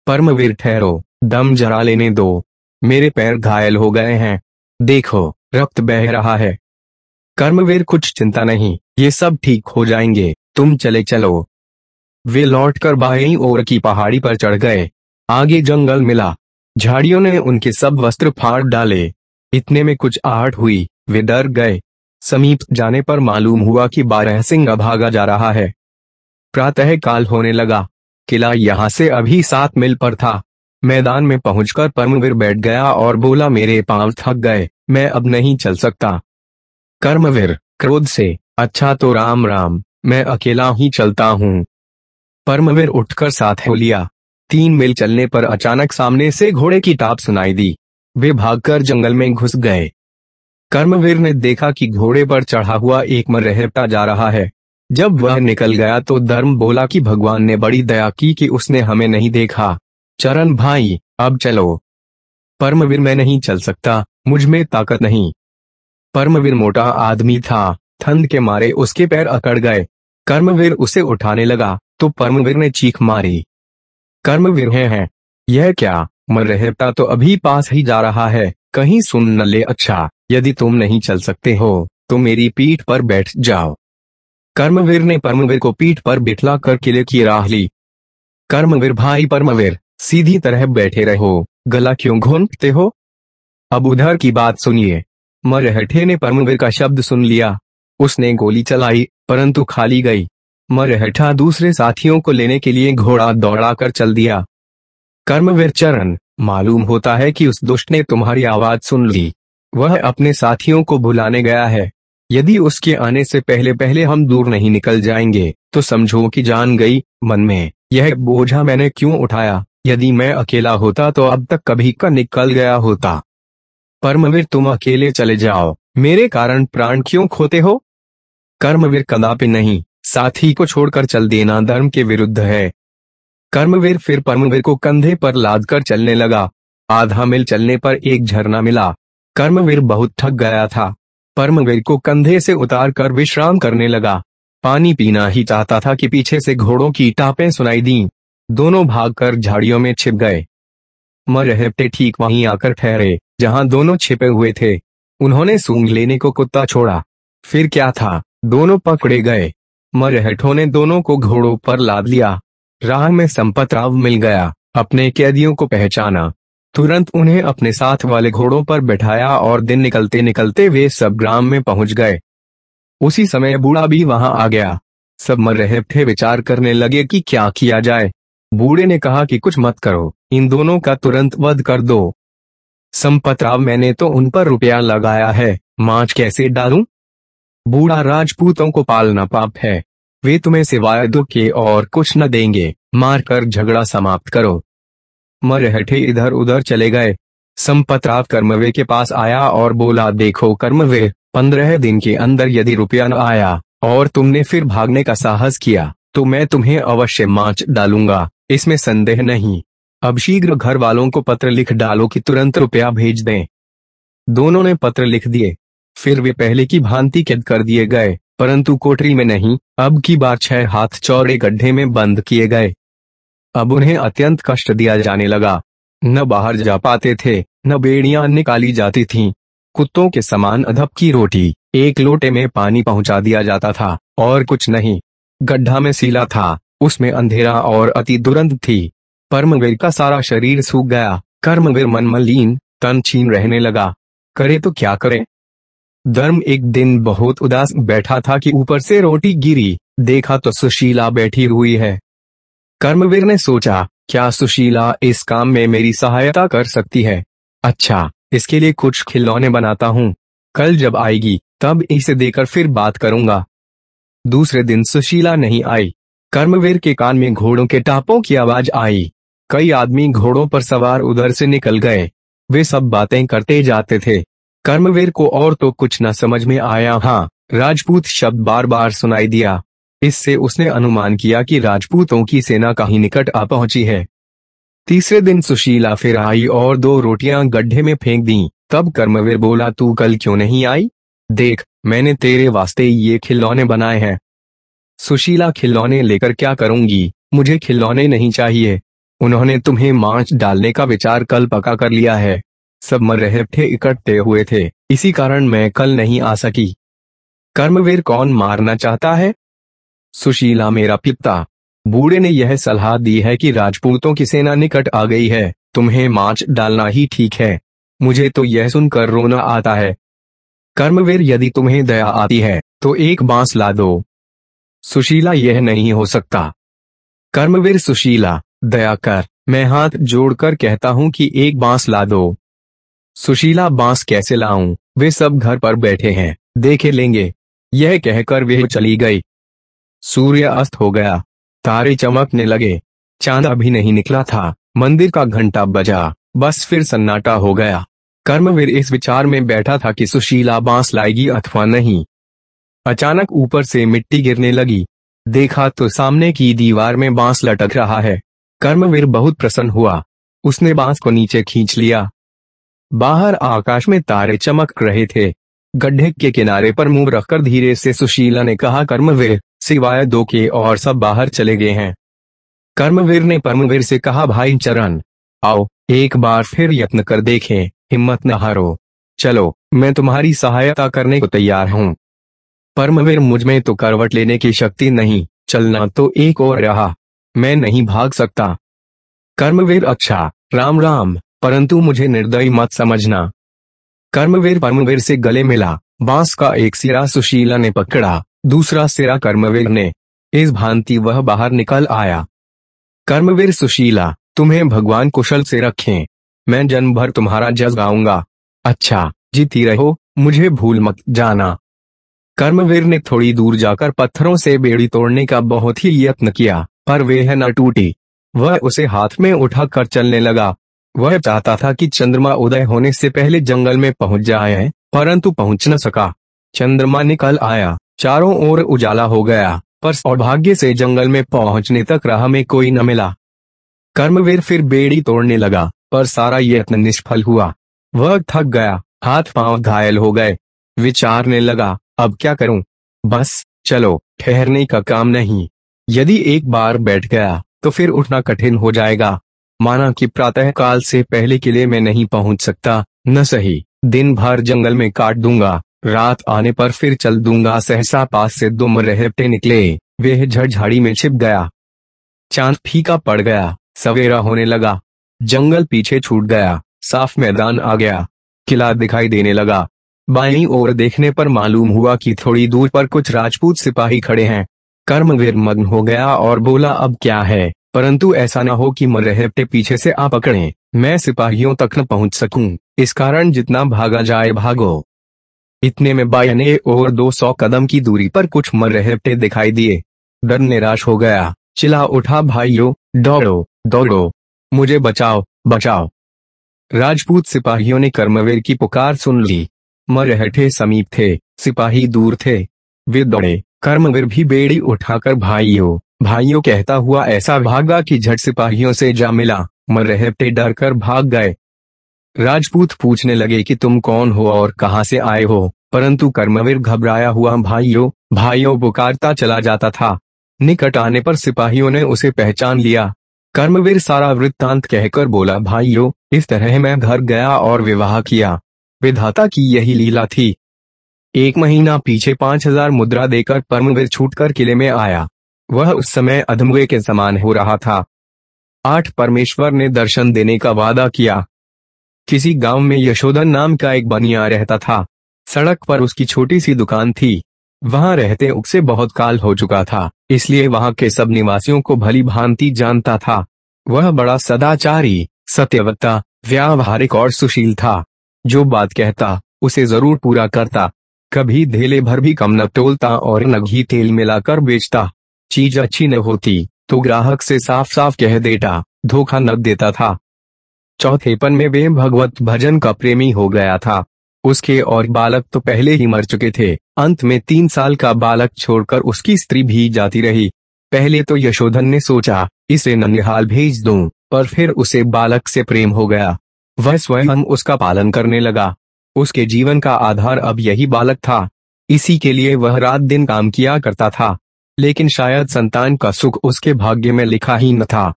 परमवीर ठहरो। दम जरा लेने दो। मेरे पैर घायल हो गए हैं। देखो, रक्त बह रहा है। कर्मवीर कुछ चिंता नहीं, ये सब ठीक हो जाएँगे, तुम चले चलो। वे लौटकर बाई ओर की पहाड़ी पर चढ़ गए। आगे जंगल मिला। झाड़ियों ने उनके सब वस्त्र फाड़ डाले। इतने में कुछ आहट हुई, वे डर गए। समीप जाने पर मालूम हुआ कि बारह सिंह भागा जा रहा है। प्रातः काल होने लगा। किला यहाँ से अभी सात मिल पर था। मैदान में पहुंचकर परमवीर बैठ गया और बोला, मेरे पाँव थक गए, मैं अब नहीं चल सकता। कर्मवीर, क्रोध से अच्छा तो राम राम, मैं अकेला ही चलता हूँ। परमवीर उठकर साथ हो लिया। तीन मील चलने पर अचानक सामने से घोड़े की टाप सुनाई दी। वे भागकर जंगल में घुस गए। कर्मवीर ने देखा कि घोड़े पर चढ़ा हुआ एक मरहटा जा रहा है। जब वह निकल गया तो धर्म बोला कि भगवान ने बड़ी दया की कि उसने हमें नहीं देखा। चरण भाई अब चलो। परमवीर मैं नहीं चल सकता मुझमें ताकत नहीं। परमवीर मोटा आदमी था ठंड के मारे उसके पैर अकड़ गए। कर्मवीर उसे उठाने लगा तो परमवीर ने चीख मारी। कर्मवीर है, है। यह क्या? मरहता तो अभी पास ही जा रहा है कहीं सुन न ले। अच्छा यदि तुम नहीं चल सकते हो तो मेरी पीठ पर बैठ जाओ। कर्मवीर ने परमवीर को पीठ पर बिठला कर किले की राह ली। कर्मवीर भाई परमवीर सीधी तरह बैठे रहो। गला क्यों घूमते हो? अब उधर की बात सुनिए। मरहठे ने परमवीर का शब्द सुन लिया। उसने गोली चलाई, परंतु खाली गई। मरहठा दूसरे साथियों को लेने के लिए घोड़ा दौड़ा कर चल दिया। कर्मवीर चरण, मालूम होता है कि उस दुष्ट ने तुम्हारी आवाज़ सुन ली। वह अपने साथियों को बुलाने गया है। यदि उसके आने से पहले पहले हम दूर नहीं निकल जाएँगे तो समझो कि जान गई, मन में, यह बोझा मैंने क्यों उठाया? यदि मैं अकेला होता तो अब तक कभी का निकल गया होता। परमवीर तुम अकेले चले जाओ। मेरे कारण प्राण क्यों खोते हो? कर्मवीर कदापि नहीं। साथी को छोड़कर चल देना धर्म के विरुद्ध है। कर्मवीर फिर परमवीर को कंधे पर लाद कर चलने लगा। आधा मिल चलने पर एक झरना मिला। कर्मवीर बहुत थक गया था। परमवीर को कंधे से उतार कर विश्राम करने लगा। पानी पीना ही चाहता था कि पीछे से घोड़ों की टापें सुनाई दी। दोनों भागकर झाड़ियों में छिप गए। मर मरहते ठीक वहीं आकर ठहरे, जहाँ दोनों छिपे हुए थे। उन्होंने सूंघ लेने को कुत्ता छोड़ा। फिर क्या था? दोनों पकड़े गए। मरहठों ने दोनों को घोड़ों पर लाद लिया। राह में संपत राव मिल गया, अपने कैदियों को पहचाना। तुरंत उन्हें अपने साथ वाले घोड़ों पर बैठाया और दिन निकलते निकलते वे सब ग्राम में पहुँच गए। उसी समय बूढ़ा भी वहाँ आ गया। सब मर रहे थे विचार करने लगे कि क्या किया जाए। बूढ़े ने कहा कि कुछ मत करो, इन दोनों का तुरंत वध कर दो। संपत राव, मैंने तो उन पर रुपया लगाया है मांच कैसे डालूं? बूढ़ा राजपूतों को पालना पाप है, वे तुम्हें सिवाय दुख के और कुछ न देंगे, मारकर झगड़ा समाप्त करो। मरहठे इधर उधर चले गए। संपत राव कर्मवे के पास आया और बोला, देखो कर्मवे, पंद्रह दिन के अंदर यदि रुपया न आया, और तुमने फिर भागने का साहस किया। तो मैं तुम्हें अवश्य माच डालूँगा। इसमें संदेह नहीं। अब शीघ्र घर वालों को पत्र लिख डालो कि तुरंत रुपया भेज दें। दोनों ने पत्र लिख दिए। फिर वे पहले की भांति कैद कर दिए गए, परंतु कोठरी में नहीं, अब की बार छह हाथ चौड़े गड्ढे में बंद किए गए। अब उन्हें अत्यंत कष्ट दिया जाने लगा। न बाहर जा पाते थे, न बेड़ियाँ निकाली जाती थीं। कुत्तों के समान अधप की रोटी, एक लोटे में पानी पहुँचा दिया जाता था, और कुछ नहीं। गड्ढा में सीला था। उसमें अंधेरा और अति दुरंत थी। परमवीर का सारा शरीर सूख गया। कर्मवीर मन मलिन तन छीन रहने लगा। करे तो क्या करे? धर्म एक दिन बहुत उदास बैठा था कि ऊपर से रोटी गिरी। देखा तो सुशीला बैठी हुई है। कर्मवीर ने सोचा, क्या सुशीला इस काम में मेरी सहायता कर सकती है? अच्छा इसके लिए कुछ खिलौने बनाता हूँ। कल जब आएगी, तब इसे देकर फिर बात करूँगा। दूसरे दिन सुशीला नहीं आई। कर्मवीर के कान में घोड़ों के टापों की आवाज़ आई। कई आदमी घोड़ों पर सवार उधर से निकल गए। वे सब बातें करते जाते थे। कर्मवीर को और तो कुछ न समझ में आया। हाँ राजपूत शब्द बार बार सुनाई दिया। इससे उसने अनुमान किया कि राजपूतों की सेना कहीं निकट आ पहुँची है। तीसरे दिन सुशीला फिर आई और दो रोटियाँ गड्ढे में फेंक दी। तब कर्मवीर बोला, तू कल क्यों नहीं आई? देख मैंने तेरे वास्ते ये खिलौने बनाए हैं। सुशीला, खिलौने लेकर क्या करूँगी? मुझे खिलौने नहीं चाहिए। उन्होंने तुम्हें मांच डालने का विचार कल पका कर लिया है। सब मर रहे थे, इकट्ठे हुए थे। इसी कारण मैं कल नहीं आ सकी। कर्मवीर कौन मारना चाहता है? सुशीला, मेरा पिता। बूढ़े ने यह सलाह दी है कि राजपूतों की सेना निकट आ गई है। तुम्हें मार्च डालना ही ठीक है। मुझे तो यह सुनकर रोना आता है। कर्मवीर यदि तुम्हें दया आती है तो एक बाँस ला दो। सुशीला, यह नहीं हो सकता। कर्मवीर सुशीला, दया कर, मैं हाथ जोड़कर कहता हूँ कि एक बाँस ला दो। सुशीला, बाँस कैसे लाऊं? वे सब घर पर बैठे हैं, देखे लेंगे। यह कहकर वे चली गई। सूर्य अस्त हो गया। तारे चमकने लगे। चाँद अभी नहीं निकला था। मंदिर का घंटा बजा। बस फिर सन्नाटा हो गया। कर्मवीर इस विचार में बैठा था कि सुशीला बाँस लाएगी अथवा नहीं। अचानक ऊपर से मिट्टी गिरने लगी। देखा तो सामने की दीवार में बाँस लटक रहा है। कर्मवीर बहुत प्रसन्न हुआ। उसने बाँस को नीचे खींच लिया। बाहर आकाश में तारे चमक रहे थे। गड्ढे के किनारे पर मुँह रखकर धीरे से सुशीला ने कहा, कर्मवीर, सिवाय दो के और सब बाहर चले गए हैं। कर्मवीर ने परमवीर से कहा, भाई चरण, आओ, एक बार फिर यत्न कर देखें। हिम्मत न हारो। चलो, मैं तुम्हारी सहायता करने को तैयार हूँ। परमवीर मुझमें तो करवट लेने की शक्ति नहीं, चलना तो एक और रहा। मैं नहीं भाग सकता। कर्मवीर अच्छा राम राम, परंतु मुझे निर्दयी मत समझना। कर्मवीर परमवीर से गले मिला। बाँस का एक सिरा सुशीला ने पकड़ा, दूसरा सिरा कर्मवीर ने। इस भांति वह बाहर निकल आया। कर्मवीर सुशीला, तुम्हें भगवान कुशल से रखें। मैं जन्म भर तुम्हारा जज गाऊँगा। अच्छा जीती रहो, मुझे भूल मत जाना। कर्मवीर ने थोड़ी दूर जाकर पत्थरों से बेड़ी तोड़ने का बहुत ही यत्न किया, पर वह न टूटी। वह उसे हाथ में उठाकर चलने लगा। वह चाहता था कि चंद्रमा उदय होने से पहले जंगल में पहुँच जाए, परंतु पहुँच न सका। चंद्रमा निकल आया, चारों ओर उजाला हो गया, पर सौभाग्य से जंगल में पहुँचने तक राह में कोई न मिला। कर्मवीर फिर बेड़ी तोड़ने लगा, पर सारा यत्न निष्फल हुआ। वह थक गया, हाथ पाँव घायल हो गए। विचारने लगा, अब क्या करूँ? बस, चलो, ठहरने का काम नहीं। यदि एक बार बैठ गया तो फिर उठना कठिन हो जाएगा। माना कि प्रातः काल से पहले के लिए मैं नहीं पहुँच सकता, न सही। दिन भर जंगल में काट दूँगा, रात आने पर फिर चल दूँगा। सहसा पास से दुम रहते निकले, वह झड़झाड़ी में छिप गया। चाँद फीका पड़ गया। सवेरा होने लगा। जंगल पीछे छूट गया। साफ़ मैदान आ गया। किला दिखाई देने लगा। बाई ओर देखने पर मालूम हुआ कि थोड़ी दूर पर कुछ राजपूत सिपाही खड़े हैं। कर्मवीर मग्न हो गया और बोला, अब क्या है? परंतु ऐसा न हो कि मरहते पीछे से आ पकड़े। मैं सिपाहियों तक न पहुँच सकूँ। इस कारण जितना भागा जाए भागो। इतने में बायने और दो सौ कदम की दूरी पर कुछ मर मरहते दिखाई दिए। डर निराश हो गया। चिल्ला उठा, भाइयों, दौड़ो। दौड़ो। मुझे बचाओ बचाओ। राजपूत सिपाहियों ने कर्मवीर की पुकार सुन ली। मरहठे समीप थे, सिपाही दूर थे। वे दौड़े। कर्मवीर भी बेड़ी उठाकर भाइयों भाइयों कहता हुआ ऐसा भागा कि झट सिपाहियों से जा मिला। मरहटे डर कर भाग गए। राजपूत पूछने लगे कि तुम कौन हो और कहाँ से आए हो? परंतु कर्मवीर घबराया हुआ भाइयों भाइयों पुकारता चला जाता था। निकट आने पर सिपाहियों ने उसे पहचान लिया। कर्मवीर सारा वृत्तांत कहकर बोला, भाइयों, इस तरह मैं घर गया और विवाह किया। विधाता की यही लीला थी। एक महीना पीछे पाँच हज़ार मुद्रा देकर परमवीर छूटकर किले में आया। वह उस समय अधमवे के समान हो रहा था। आठ परमेश्वर ने दर्शन देने का वादा किया। किसी गाँव में यशोधन नाम का एक बनिया रहता था। सड़क पर उसकी छोटी सी दुकान थी। वहाँ रहते उसे बहुत काल हो चुका था, इसलिए वहाँ के सब निवासियों को भली भांति जानता था। वह बड़ा सदाचारी सत्यवत्ता व्यावहारिक और सुशील था। जो बात कहता, उसे ज़रूर पूरा करता। कभी धेले भर भी कम न तोलता और न घी तेल मिलाकर बेचता। चीज़ अच्छी न होती तो ग्राहक से साफ़ साफ़ कह देता, धोखा न देता था। चौथेपन में वे भगवत भजन का प्रेमी हो गया था। उसके और बालक तो पहले ही मर चुके थे। अंत में तीन साल का बालक छोड़कर उसकी स्त्री भी जाती रही। पहले तो यशोधन ने सोचा इसे ननिहाल भेज दूँ, पर फिर उसे बालक से प्रेम हो गया। वह स्वयं उसका पालन करने लगा। उसके जीवन का आधार अब यही बालक था। इसी के लिए वह रात दिन काम किया करता था। लेकिन शायद संतान का सुख उसके भाग्य में लिखा ही न था।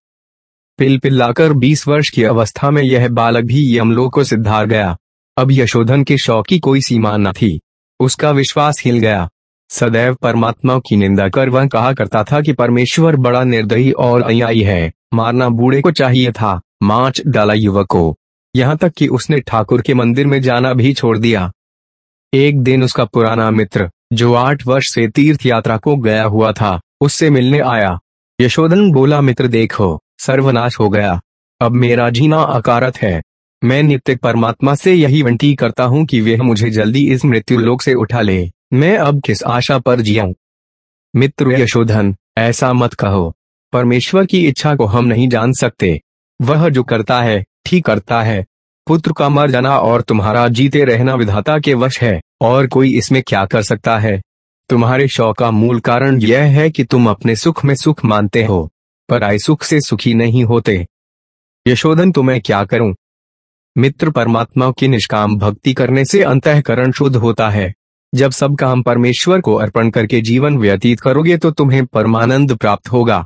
पिल पिल्लाकर बीस वर्ष की अवस्था में यह बालक भी यमलो को सिद्धार गया। अब यशोधन के शौक की कोई सीमा न थी। उसका विश्वास हिल गया। सदैव परमात्मा की निंदा कर वह कहा करता था कि परमेश्वर बड़ा निर्दयी और अन्यायी है। मारना बूढ़े को चाहिए था। माच डाला युवक को। यहाँ तक कि उसने ठाकुर के मंदिर में जाना भी छोड़ दिया। एक दिन उसका पुराना मित्र, जो आठ वर्ष से तीर्थ यात्रा को गया हुआ था, उससे मिलने आया। यशोधन बोला, मित्र देखो, सर्वनाश हो गया। अब मेरा जीना अकारत है। मैं नित्य परमात्मा से यही विनती करता हूँ कि वह मुझे जल्दी इस मृत्यु लोक से उठा ले। मैं अब किस आशा पर जियाऊं मित्र यशोधन, ऐसा मत कहो। परमेश्वर की इच्छा को हम नहीं जान सकते। वह जो करता है, ठीक करता है। पुत्र का मर जाना और तुम्हारा जीते रहना विधाता के वश है। और कोई इसमें क्या कर सकता है? तुम्हारे शौक का मूल कारण यह है कि तुम अपने सुख में सुख मानते हो, पर आय सुख से सुखी नहीं होते। यशोधन तुम्हें क्या करूँ? मित्र परमात्मा की निष्काम भक्ति करने से अंतकरण शुद्ध होता है। जब सब काम परमेश्वर को अर्पण करके जीवन व्यतीत करोगे तो तुम्हें परमानंद प्राप्त होगा।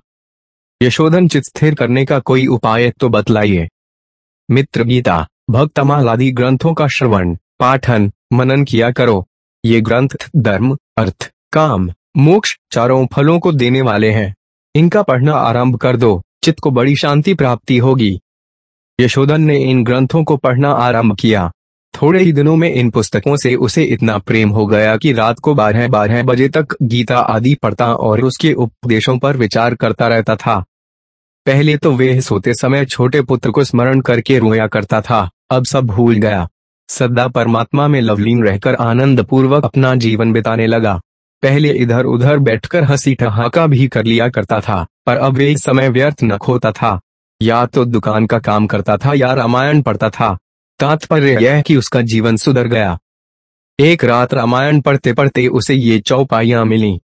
यशोधन चित स्थिर करने का कोई उपाय तो बतलाइए। मित्र गीता भक्तमाल आदि ग्रंथों का श्रवण, पाठन, मनन किया करो। ये ग्रंथ धर्म, अर्थ, काम, मोक्ष चारों फलों को देने वाले हैं। इनका पढ़ना आरंभ कर दो। चित्त को बड़ी शांति प्राप्ति होगी। यशोधन ने इन ग्रंथों को पढ़ना आरंभ किया। थोड़े ही दिनों में इन पुस्तकों से उसे इतना प्रेम हो गया कि रात को बारह बारह बजे तक गीता आदि पढ़ता और उसके उपदेशों पर विचार करता रहता था। पहले तो वे सोते समय छोटे पुत्र को स्मरण करके रोया करता था, अब सब भूल गया। सदा परमात्मा में लवलीन रहकर आनंद पूर्वक अपना जीवन बिताने लगा। पहले इधर उधर बैठकर हँसी ठहाका भी कर लिया करता था, पर अब वे समय व्यर्थ न खोता था। या तो दुकान का काम करता था या रामायण पढ़ता था। तात्पर्य यह कि उसका जीवन सुधर गया। एक रात रामायण पढ़ते पढ़ते उसे ये चौपाइयाँ मिली।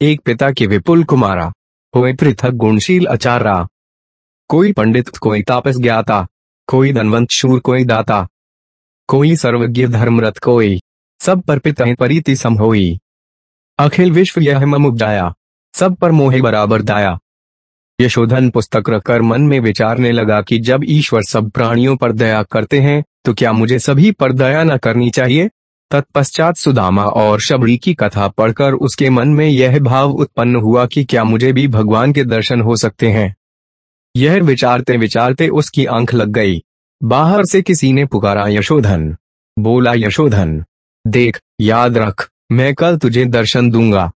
एक पिता के विपुल कुमारा, कोई पृथक गुणशील आचारा कोई पंडित कोई तापस ज्ञाता, कोई धनवंत शूर कोई दाता। कोई सर्वज्ञ धर्मरथ कोई, सब पर पिता परिति समहोई अखिल विश्व यह मम उपजाया, सब पर मोहे बराबर दाया। यशोधन पुस्तक रखकर मन में विचारने लगा कि जब ईश्वर सब प्राणियों पर दया करते हैं तो क्या मुझे सभी पर दया न करनी चाहिए? तत्पश्चात सुदामा और शबरी की कथा पढ़कर उसके मन में यह भाव उत्पन्न हुआ कि क्या मुझे भी भगवान के दर्शन हो सकते हैं। यह विचारते विचारते उसकी आँख लग गई। बाहर से किसी ने पुकारा, यशोधन। बोला, यशोधन, देख, याद रख, मैं कल तुझे दर्शन दूँगा।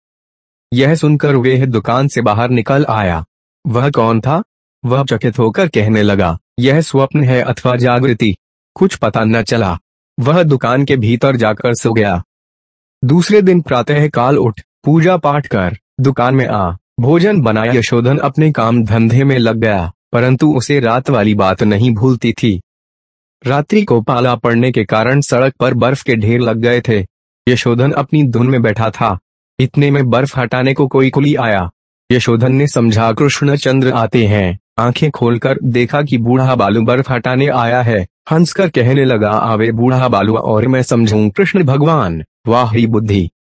यह सुनकर वह दुकान से बाहर निकल आया। वह कौन था? वह चकित होकर कहने लगा, यह स्वप्न है अथवा जागृति? कुछ पता न चला। वह दुकान के भीतर जाकर सो गया। दूसरे दिन प्रातः काल उठ, पूजा पाठ कर, दुकान में आ। भोजन बनाया यशोधन अपने काम धंधे में लग गया, परंतु उसे रात वाली बात नहीं भूलती थी। रात्रि को पाला पड़ने के कारण सड़क पर बर्फ़ के ढेर लग गए थे। यशोधन अपनी धुन में बैठा था। इतने में बर्फ़ हटाने को कोई कुली आया। यशोधन ने समझा, कृष्ण चंद्र आते हैं। आँखें खोलकर देखा कि बूढ़ा बालू बर्फ़ हटाने आया है। हंसकर कहने लगा, आवे बूढ़ा बालू, और मैं समझूं, कृष्ण भगवान। वाह ही बुद्धि!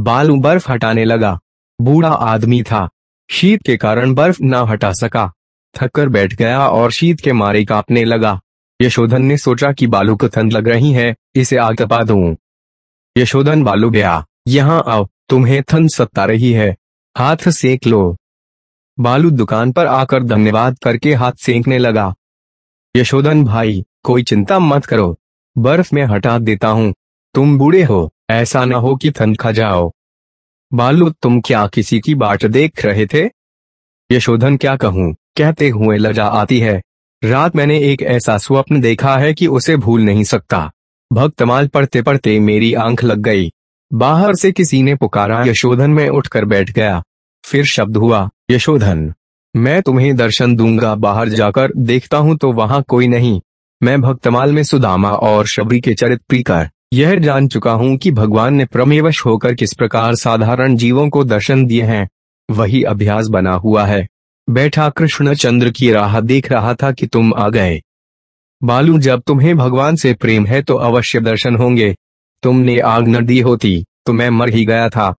बालू बर्फ़ हटाने लगा। बूढ़ा आदमी था। शीत के कारण बर्फ़ न हटा सका। थककर बैठ गया और शीत के मारे कांपने लगा। यशोधन ने सोचा कि बालू को ठंड लग रही है, इसे आग तपा दूँ। यशोधन बालू गया। यहाँ आओ, तुम्हें ठंड सत्ता रही है। हाथ सेक लो। बालू दुकान पर आकर धन्यवाद करके हाथ सेकने लगा। यशोधन भाई, कोई चिंता मत करो। बर्फ़ में हटा देता हूँ। तुम बूढ़े हो, ऐसा न हो कि ठंड खा जाओ। बालू, तुम क्या किसी की बाट देख रहे थे? यशोधन क्या कहूँ? कहते हुए लजा आती है। रात मैंने एक ऐसा स्वप्न देखा है कि उसे भूल नहीं सकता। भक्तमाल पढ़ते पढ़ते मेरी आँख लग गई। बाहर से किसी ने पुकारा, यशोधन में उठकर बैठ गया। फिर शब्द हुआ, यशोधन, मैं तुम्हें दर्शन दूँगा, बाहर जाकर देखता हूँ तो वहाँ कोई नहीं। मैं भक्तमाल में सुदामा और शबरी के चरित पीकर, यह जान चुका हूँ कि भगवान ने प्रमेवश होकर किस प्रकार साधारण जीवों को दर्शन दिए हैं। वही अभ्यास बना हुआ है। बैठा कृष्ण चंद्र की राह देख रहा था कि तुम आ गए। बालू, जब तुम्हें भगवान से प्रेम है तो अवश्य दर्शन होंगे। तुमने आग न दी होती तो मैं मर ही गया था।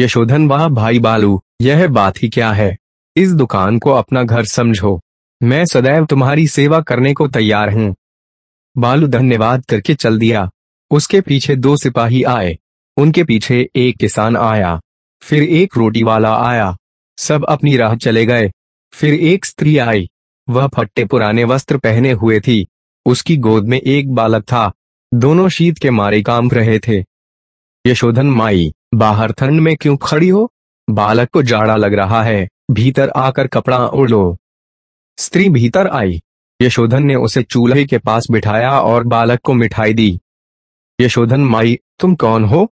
यशोधन वाह भाई बालू, यह बात ही क्या है? इस दुकान को अपना घर समझो। मैं सदैव तुम्हारी सेवा करने को तैयार हूँ। बालू धन्यवाद करके चल दिया। उसके पीछे दो सिपाही आए। उनके पीछे एक किसान आया। फिर एक रोटी वाला आया। सब अपनी राह चले गए। फिर एक स्त्री आई। वह फट्टे पुराने वस्त्र पहने हुए थी। उसकी गोद में एक बालक था। दोनों शीत के मारे काम रहे थे। यशोधन माई, बाहर ठंड में क्यों खड़ी हो? बालक को जाड़ा लग रहा है, भीतर आकर कपड़ा उड़ स्त्री भीतर आई। यशोधन ने उसे चूल्हे के पास बिठाया और बालक को मिठाई दी। यशोधन माई, तुम कौन हो?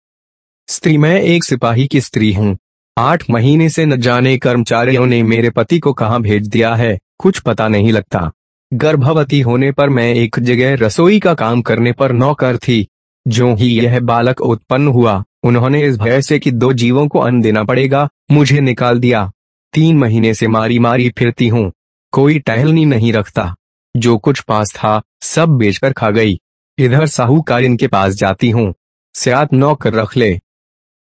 स्त्री, मैं एक सिपाही की स्त्री हूँ। आठ महीने से न जाने कर्मचारियों ने मेरे पति को कहा भेज दिया है, कुछ पता नहीं लगता। गर्भवती होने पर मैं एक जगह रसोई का काम करने पर नौकर थी। जो ही यह बालक उत्पन्न हुआ, उन्होंने इस भय से कि दो जीवों को अन्न देना पड़ेगा, मुझे निकाल दिया। तीन महीने से मारी मारी फिरती हूँ। कोई टहलनी नहीं रखता। जो कुछ पास था, सब बेचकर खा गई। इधर साहूकार इनके पास जाती हूँ। सियात नौकर रख ले।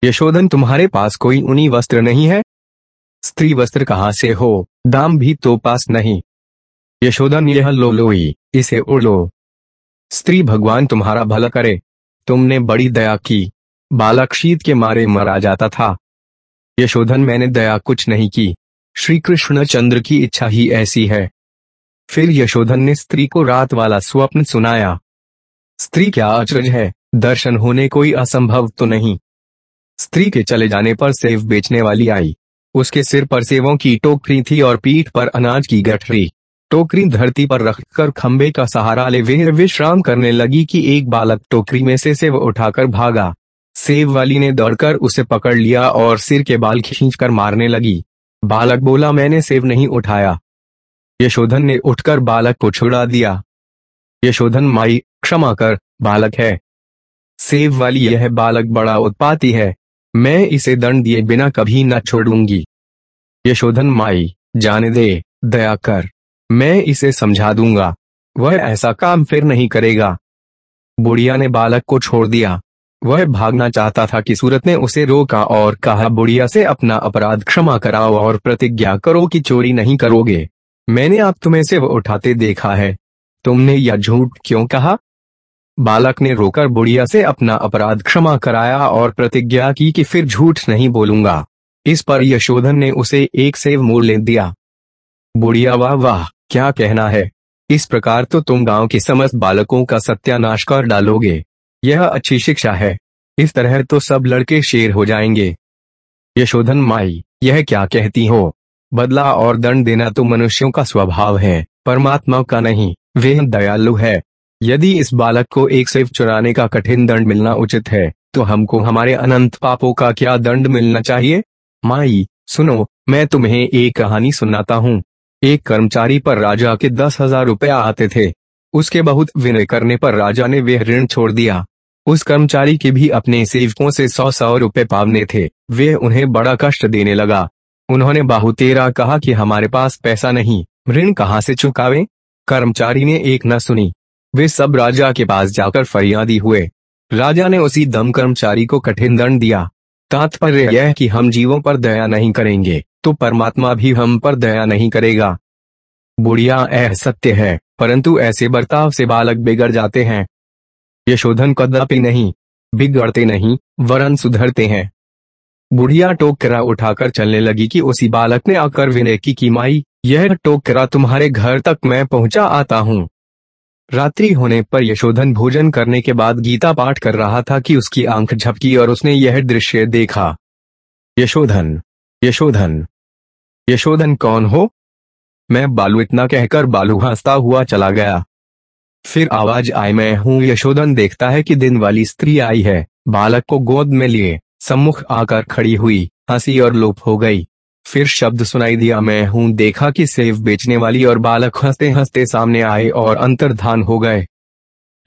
यशोधन, तुम्हारे पास कोई उनी वस्त्र नहीं है? स्त्री वस्त्र कहाँ से हो? दाम भी तो पास नहीं। यशोधन यह लो लोई इसे उड़ लो। स्त्री, भगवान तुम्हारा भला करे। तुमने बड़ी दया की। बालक शीत के मारे मरा जाता था। यशोधन, मैंने दया कुछ नहीं की। श्री कृष्ण चंद्र की इच्छा ही ऐसी है। फिर यशोधन ने स्त्री को रात वाला स्वप्न सुनाया। स्त्री, क्या अचरज है। दर्शन होने कोई असंभव तो नहीं। स्त्री के चले जाने पर सेव बेचने वाली आई। उसके सिर पर सेवों की टोकरी थी और पीठ पर अनाज की गठरी। टोकरी धरती पर रखकर खंबे का सहारा ले वे विश्राम करने लगी कि एक बालक टोकरी में से सेव उठाकर भागा। सेव वाली ने दौड़कर उसे पकड़ लिया और सिर के बाल खींचकर मारने लगी। बालक बोला, मैंने सेव नहीं उठाया। यशोधन ने उठकर बालक को छुड़ा दिया। यशोधन माई, क्षमा कर, बालक है। सेव वाली यह बालक बड़ा उत्पाती है। मैं इसे दंड दिए बिना कभी न छोड़ूँगी। यशोधन माई, जाने दे, दया कर। मैं इसे समझा दूँगा। वह ऐसा काम फिर नहीं करेगा। बुढ़िया ने बालक को छोड़ दिया। वह भागना चाहता था कि सूरत ने उसे रोका और कहा, बुढ़िया से अपना अपराध क्षमा कराओ और प्रतिज्ञा करो कि चोरी नहीं करोगे। मैंने आप तुम्हें से वो उठाते देखा है। तुमने यह झूठ क्यों कहा? बालक ने रोकर बुढ़िया से अपना अपराध क्षमा कराया और प्रतिज्ञा की कि फिर झूठ नहीं बोलूँगा। इस पर यशोधन ने उसे एक सेव मूल ले दिया। बुढ़िया, वाह वाह क्या कहना है? इस प्रकार तो तुम गाँव के समस्त बालकों का सत्यानाश कर डालोगे। यह अच्छी शिक्षा है। इस तरह तो सब लड़के शेर हो जाएँगे। यशोधन माई, यह क्या कहती हो? बदला और दंड देना तो मनुष्यों का स्वभाव है, परमात्मा का नहीं, वे दयालु है। यदि इस बालक को एक सेव चुराने का कठिन दंड मिलना उचित है तो हमको हमारे अनंत पापों का क्या दंड मिलना चाहिए? माई, सुनो, मैं तुम्हें एक कहानी सुनाता हूँ। एक कर्मचारी पर राजा के दस हज़ार रुपये आते थे। उसके बहुत विनय करने पर राजा ने वह ऋण छोड़ दिया। उस कर्मचारी के भी अपने सेवकों से सौ सौ रुपए पावने थे। वे उन्हें बड़ा कष्ट देने लगा। उन्होंने बाहुतेरा कहा कि हमारे पास पैसा नहीं, ऋण कहाँ से चुकावे? कर्मचारी ने एक न सुनी। वे सब राजा के पास जाकर फरियादी हुए। राजा ने उसी दम कर्मचारी को कठिन दंड दिया। तात्पर्य यह कि हम जीवों पर दया नहीं करेंगे। तो परमात्मा भी हम पर दया नहीं करेगा। बुढ़िया, यह सत्य है, परंतु ऐसे बर्ताव से बालक बिगड़ जाते हैं। यशोधन कदापि नहीं, बिगड़ते नहीं, वरन सुधरते हैं। बुढ़िया टोकरा उठाकर चलने लगी कि उसी बालक ने आकर विनय की की माई यह टोकरा तुम्हारे घर तक मैं पहुँचा आता हूँ। रात्रि होने पर यशोधन भोजन करने के बाद गीता पाठ कर रहा था कि उसकी आँख झपकी और उसने यह दृश्य देखा। यशोधन यशोधन यशोधन कौन हो? मैं बालू इतना कहकर बालू हंसता हुआ चला गया। फिर आवाज़ आई, मैं हूँ यशोधन, देखता है कि दिन वाली स्त्री आई है। बालक को गोद में लिए, सम्मुख आकर खड़ी हुई, हँसी और लोप हो गई। फिर शब्द सुनाई दिया, मैं हूँ, देखा कि सेव बेचने वाली और बालक हँसते हँसते सामने आए और अंतर्धान हो गए।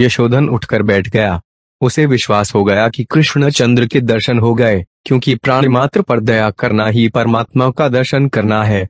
यशोधन उठकर बैठ गया। उसे विश्वास हो गया कि कृष्ण चंद्र के दर्शन हो गए। क्योंकि प्राणी मात्र पर दया करना ही परमात्मा का दर्शन करना है।